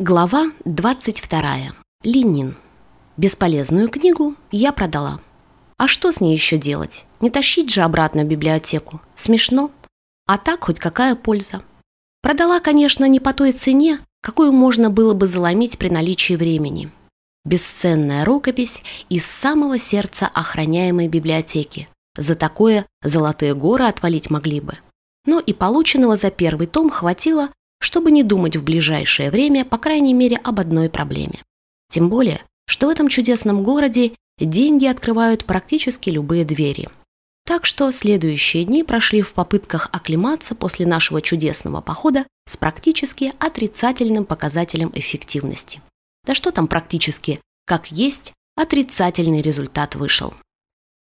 Глава 22. Ленин. Бесполезную книгу я продала. А что с ней еще делать? Не тащить же обратно в библиотеку. Смешно. А так хоть какая польза. Продала, конечно, не по той цене, какую можно было бы заломить при наличии времени. Бесценная рукопись из самого сердца охраняемой библиотеки. За такое золотые горы отвалить могли бы. Но и полученного за первый том хватило, чтобы не думать в ближайшее время, по крайней мере, об одной проблеме. Тем более, что в этом чудесном городе деньги открывают практически любые двери. Так что следующие дни прошли в попытках оклематься после нашего чудесного похода с практически отрицательным показателем эффективности. Да что там практически, как есть, отрицательный результат вышел.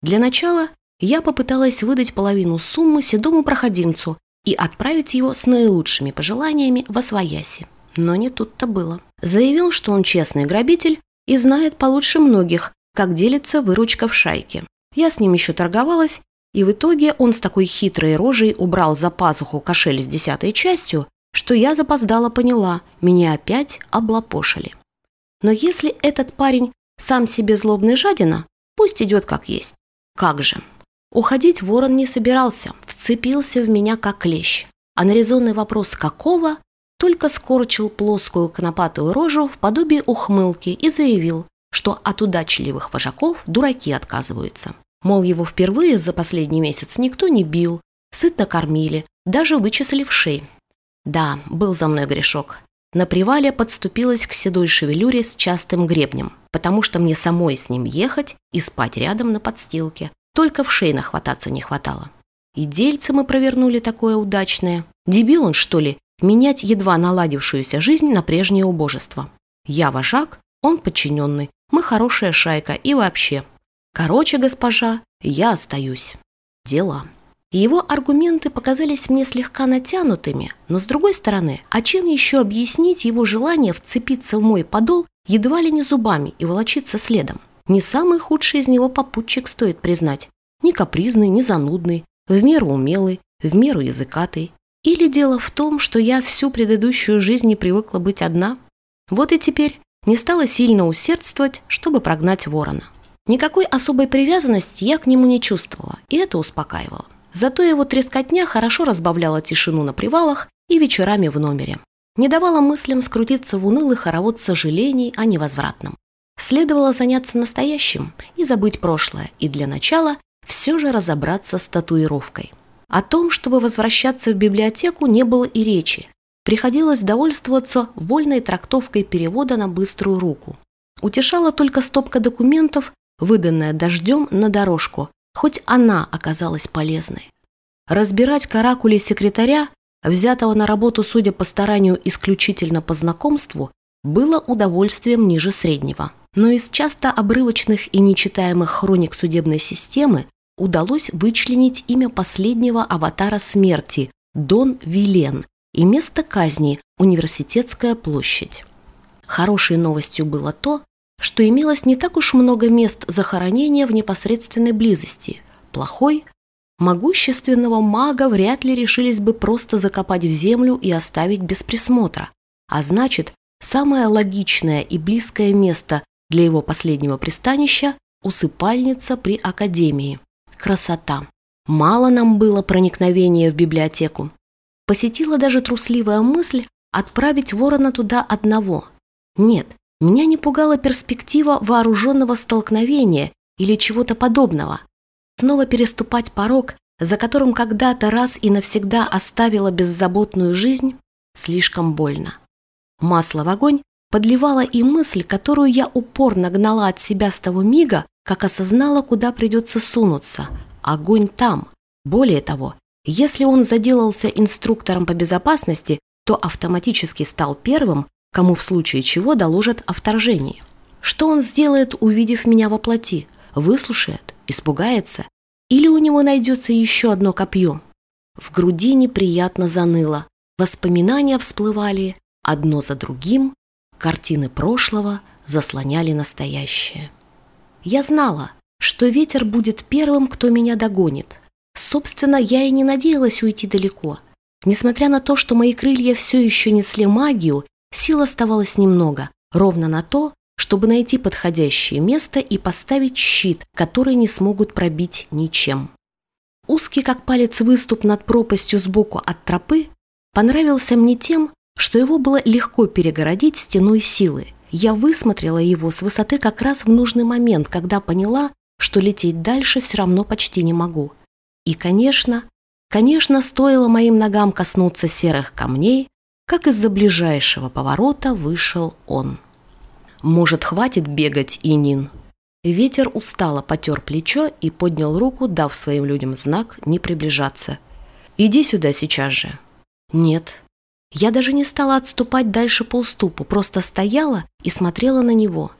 Для начала я попыталась выдать половину суммы седому проходимцу, и отправить его с наилучшими пожеланиями в Освояси. Но не тут-то было. Заявил, что он честный грабитель и знает получше многих, как делится выручка в шайке. Я с ним еще торговалась, и в итоге он с такой хитрой рожей убрал за пазуху кошель с десятой частью, что я запоздала поняла, меня опять облапошили. Но если этот парень сам себе злобный жадина, пусть идет как есть. Как же. Уходить ворон не собирался, вцепился в меня как клещ. А на резонный вопрос «какого?» только скорчил плоскую конопатую рожу в подобии ухмылки и заявил, что от удачливых вожаков дураки отказываются. Мол, его впервые за последний месяц никто не бил, сытно кормили, даже вычесали в шеи. Да, был за мной грешок. На привале подступилась к седой шевелюре с частым гребнем, потому что мне самой с ним ехать и спать рядом на подстилке, только в шей нахвататься не хватало. И дельце мы провернули такое удачное. Дебил он, что ли, менять едва наладившуюся жизнь на прежнее убожество. Я вожак, он подчиненный, мы хорошая шайка и вообще. Короче, госпожа, я остаюсь. Дела. Его аргументы показались мне слегка натянутыми, но с другой стороны, а чем еще объяснить его желание вцепиться в мой подол едва ли не зубами и волочиться следом? Не самый худший из него попутчик, стоит признать. Ни капризный, ни занудный, в меру умелый, в меру языкатый. Или дело в том, что я всю предыдущую жизнь не привыкла быть одна? Вот и теперь не стала сильно усердствовать, чтобы прогнать ворона. Никакой особой привязанности я к нему не чувствовала, и это успокаивало. Зато его трескотня хорошо разбавляла тишину на привалах и вечерами в номере. Не давала мыслям скрутиться в унылый хоровод сожалений о невозвратном. Следовало заняться настоящим и забыть прошлое, и для начала все же разобраться с татуировкой. О том, чтобы возвращаться в библиотеку, не было и речи. Приходилось довольствоваться вольной трактовкой перевода на быструю руку. Утешала только стопка документов, выданная дождем на дорожку, хоть она оказалась полезной. Разбирать каракули секретаря, взятого на работу, судя по старанию исключительно по знакомству, было удовольствием ниже среднего. Но из часто обрывочных и нечитаемых хроник судебной системы удалось вычленить имя последнего аватара смерти – Дон Вилен, и место казни – Университетская площадь. Хорошей новостью было то, что имелось не так уж много мест захоронения в непосредственной близости. Плохой – могущественного мага вряд ли решились бы просто закопать в землю и оставить без присмотра. А значит, самое логичное и близкое место для его последнего пристанища – усыпальница при академии. Красота. Мало нам было проникновения в библиотеку. Посетила даже трусливая мысль отправить ворона туда одного. Нет, меня не пугала перспектива вооруженного столкновения или чего-то подобного. Снова переступать порог, за которым когда-то раз и навсегда оставила беззаботную жизнь, слишком больно. Масло в огонь подливала и мысль, которую я упорно гнала от себя с того мига, как осознала, куда придется сунуться. Огонь там. Более того, если он заделался инструктором по безопасности, то автоматически стал первым, кому в случае чего доложат о вторжении. Что он сделает, увидев меня во плоти? Выслушает? Испугается? Или у него найдется еще одно копье? В груди неприятно заныло. Воспоминания всплывали одно за другим, Картины прошлого заслоняли настоящее. Я знала, что ветер будет первым, кто меня догонит. Собственно, я и не надеялась уйти далеко. Несмотря на то, что мои крылья все еще несли магию, Сил оставалось немного, ровно на то, чтобы найти подходящее место и поставить щит, который не смогут пробить ничем. Узкий как палец выступ над пропастью сбоку от тропы понравился мне тем, что его было легко перегородить стеной силы. Я высмотрела его с высоты как раз в нужный момент, когда поняла, что лететь дальше все равно почти не могу. И, конечно, конечно, стоило моим ногам коснуться серых камней, как из-за ближайшего поворота вышел он. «Может, хватит бегать, Инин?» Ветер устало потер плечо и поднял руку, дав своим людям знак не приближаться. «Иди сюда сейчас же». «Нет». Я даже не стала отступать дальше по уступу, просто стояла и смотрела на него.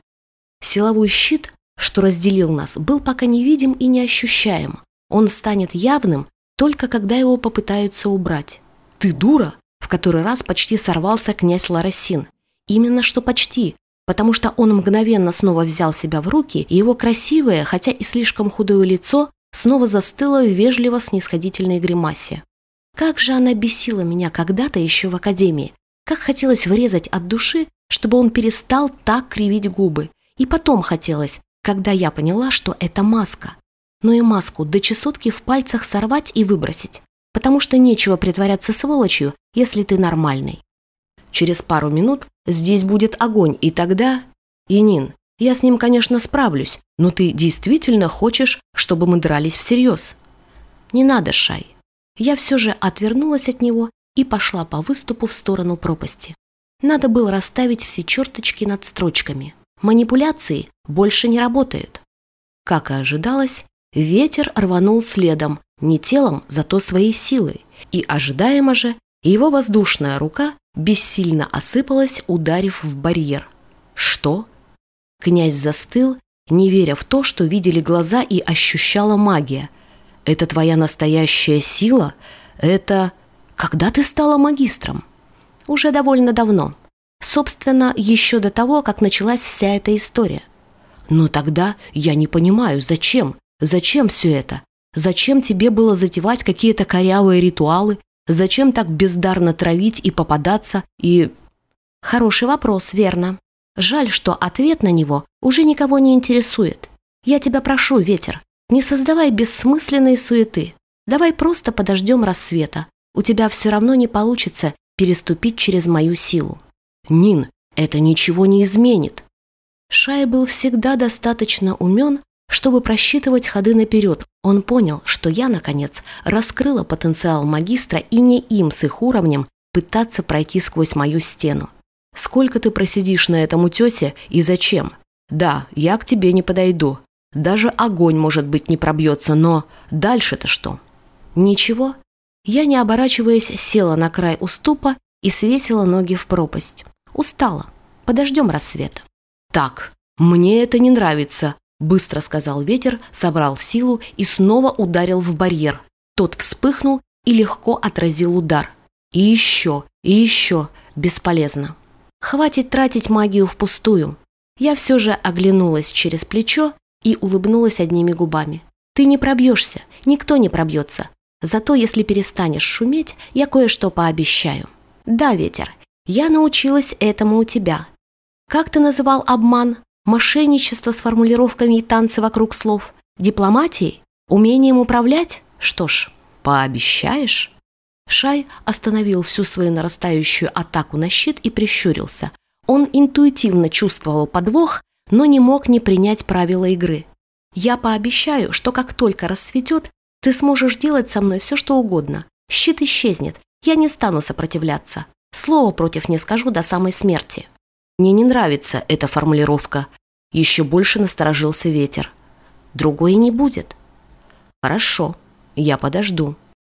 Силовой щит, что разделил нас, был пока невидим и неощущаем. Он станет явным, только когда его попытаются убрать. «Ты дура!» В который раз почти сорвался князь Ларасин. Именно что почти, потому что он мгновенно снова взял себя в руки, и его красивое, хотя и слишком худое лицо, снова застыло в вежливо-снисходительной гримасе. Как же она бесила меня когда-то еще в академии. Как хотелось врезать от души, чтобы он перестал так кривить губы. И потом хотелось, когда я поняла, что это маска. Но и маску до чесотки в пальцах сорвать и выбросить потому что нечего притворяться сволочью, если ты нормальный. Через пару минут здесь будет огонь, и тогда... Янин, я с ним, конечно, справлюсь, но ты действительно хочешь, чтобы мы дрались всерьез? Не надо, Шай. Я все же отвернулась от него и пошла по выступу в сторону пропасти. Надо было расставить все черточки над строчками. Манипуляции больше не работают. Как и ожидалось, ветер рванул следом, не телом, зато своей силой, и ожидаемо же его воздушная рука бессильно осыпалась, ударив в барьер. Что? Князь застыл, не веря в то, что видели глаза и ощущала магия. Это твоя настоящая сила? Это... Когда ты стала магистром? Уже довольно давно. Собственно, еще до того, как началась вся эта история. Но тогда я не понимаю, зачем? Зачем все это? Зачем тебе было затевать какие-то корявые ритуалы? Зачем так бездарно травить и попадаться? И... Хороший вопрос, верно. Жаль, что ответ на него уже никого не интересует. Я тебя прошу, ветер, не создавай бессмысленной суеты. Давай просто подождем рассвета. У тебя все равно не получится переступить через мою силу. Нин, это ничего не изменит. Шай был всегда достаточно умен, чтобы просчитывать ходы наперед, он понял, что я, наконец, раскрыла потенциал магистра и не им с их уровнем пытаться пройти сквозь мою стену. «Сколько ты просидишь на этом утесе и зачем? Да, я к тебе не подойду. Даже огонь, может быть, не пробьется, но дальше-то что?» «Ничего». Я, не оборачиваясь, села на край уступа и свесила ноги в пропасть. Устала. Подождем рассвета. «Так, мне это не нравится», Быстро сказал ветер, собрал силу и снова ударил в барьер. Тот вспыхнул и легко отразил удар. И еще, и еще. Бесполезно. Хватит тратить магию впустую. Я все же оглянулась через плечо и улыбнулась одними губами. Ты не пробьешься, никто не пробьется. Зато если перестанешь шуметь, я кое-что пообещаю. Да, ветер, я научилась этому у тебя. Как ты называл обман? Мошенничество с формулировками и танцы вокруг слов. Дипломатией? Умением управлять? Что ж, пообещаешь? Шай остановил всю свою нарастающую атаку на щит и прищурился. Он интуитивно чувствовал подвох, но не мог не принять правила игры. «Я пообещаю, что как только рассветет, ты сможешь делать со мной все, что угодно. Щит исчезнет, я не стану сопротивляться. Слово против не скажу до самой смерти». Мне не нравится эта формулировка. Еще больше насторожился ветер. Другой не будет. Хорошо, я подожду.